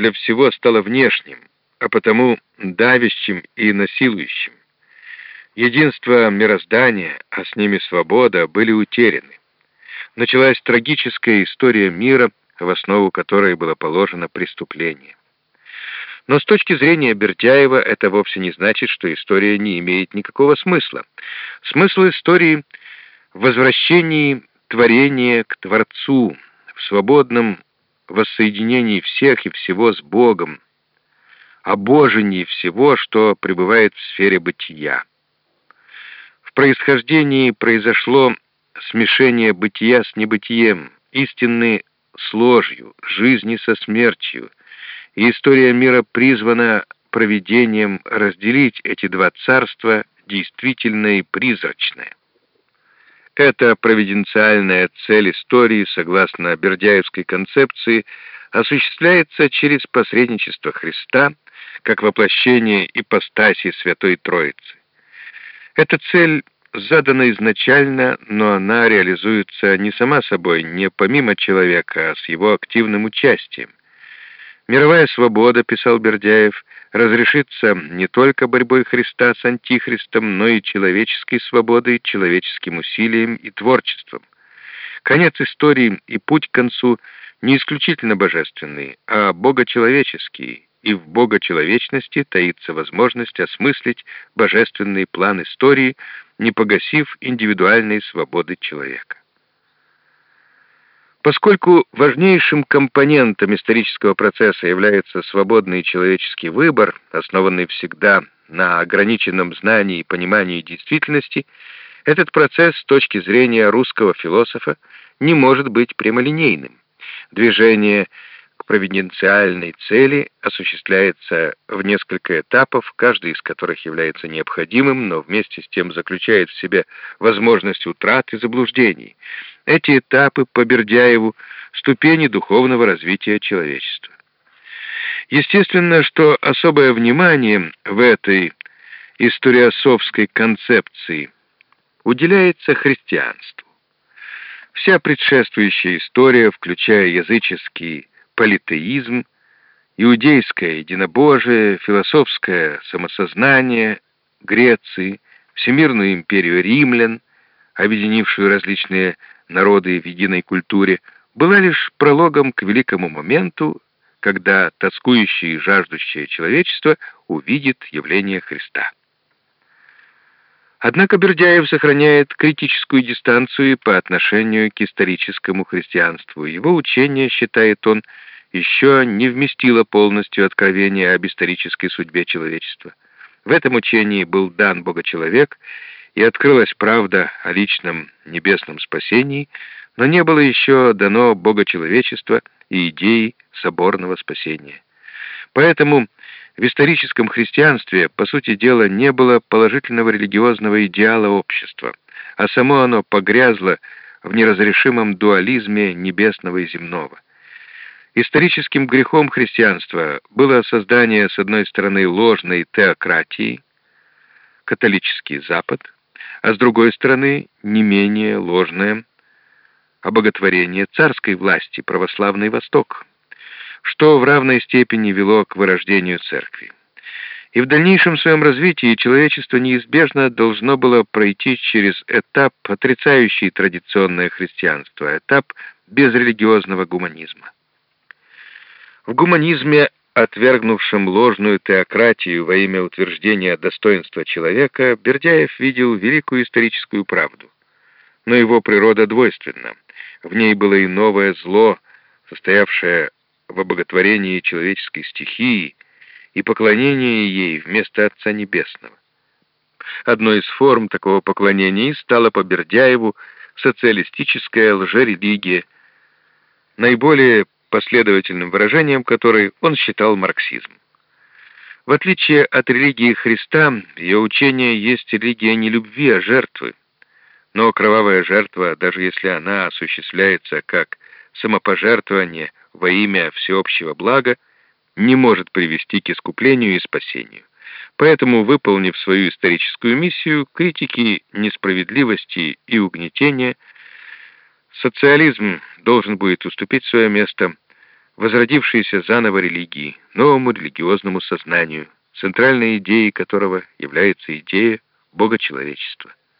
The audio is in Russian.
для всего стало внешним, а потому давящим и насилующим. Единство мироздания, а с ними свобода, были утеряны. Началась трагическая история мира, в основу которой было положено преступление. Но с точки зрения Бердяева это вовсе не значит, что история не имеет никакого смысла. Смысл истории в возвращении творения к Творцу, в свободном воссоединении всех и всего с Богом, обожении всего, что пребывает в сфере бытия. В происхождении произошло смешение бытия с небытием, истины с ложью, жизни со смертью, и история мира призвана проведением разделить эти два царства, действительное и призрачное. Эта провиденциальная цель истории, согласно Бердяевской концепции, осуществляется через посредничество Христа, как воплощение ипостаси Святой Троицы. Эта цель задана изначально, но она реализуется не сама собой, не помимо человека, а с его активным участием. Мировая свобода, писал Бердяев, разрешится не только борьбой Христа с Антихристом, но и человеческой свободой, человеческим усилием и творчеством. Конец истории и путь к концу не исключительно божественный, а богочеловеческий, и в богочеловечности таится возможность осмыслить божественный план истории, не погасив индивидуальной свободы человека. Поскольку важнейшим компонентом исторического процесса является свободный человеческий выбор, основанный всегда на ограниченном знании и понимании действительности, этот процесс с точки зрения русского философа не может быть прямолинейным. Движение к провиденциальной цели осуществляется в несколько этапов, каждый из которых является необходимым, но вместе с тем заключает в себе возможность утрат и заблуждений. Эти этапы по Бердяеву — ступени духовного развития человечества. Естественно, что особое внимание в этой историосовской концепции уделяется христианству. Вся предшествующая история, включая языческий политеизм, иудейское единобожие, философское самосознание Греции, всемирную империю римлян, объединившую различные народы в единой культуре, была лишь прологом к великому моменту, когда тоскующее и жаждущее человечество увидит явление Христа. Однако Бердяев сохраняет критическую дистанцию по отношению к историческому христианству. Его учение, считает он, еще не вместило полностью откровение об исторической судьбе человечества. В этом учении был дан Богочеловек, и открылась правда о личном небесном спасении, но не было еще дано Богочеловечество и идеи соборного спасения. Поэтому в историческом христианстве, по сути дела, не было положительного религиозного идеала общества, а само оно погрязло в неразрешимом дуализме небесного и земного. Историческим грехом христианства было создание, с одной стороны, ложной теократии, католический Запад, а с другой стороны, не менее ложное обоготворение царской власти, православный Восток, что в равной степени вело к вырождению церкви. И в дальнейшем своем развитии человечество неизбежно должно было пройти через этап, отрицающий традиционное христианство, этап безрелигиозного гуманизма. В гуманизме, отвергнувшем ложную теократию во имя утверждения достоинства человека, Бердяев видел великую историческую правду. Но его природа двойственна. В ней было и новое зло, состоявшее в обоготворении человеческой стихии и поклонении ей вместо Отца Небесного. Одной из форм такого поклонения стала по Бердяеву социалистическая лжерелигия, наиболее последовательным выражением которой он считал марксизм. В отличие от религии Христа, ее учение есть религия не любви, а жертвы. Но кровавая жертва, даже если она осуществляется как самопожертвование во имя всеобщего блага, не может привести к искуплению и спасению. Поэтому, выполнив свою историческую миссию, критики несправедливости и угнетения, социализм должен будет уступить свое место возродившейся заново религии, новому религиозному сознанию, центральной идеей которого является идея богочеловечества.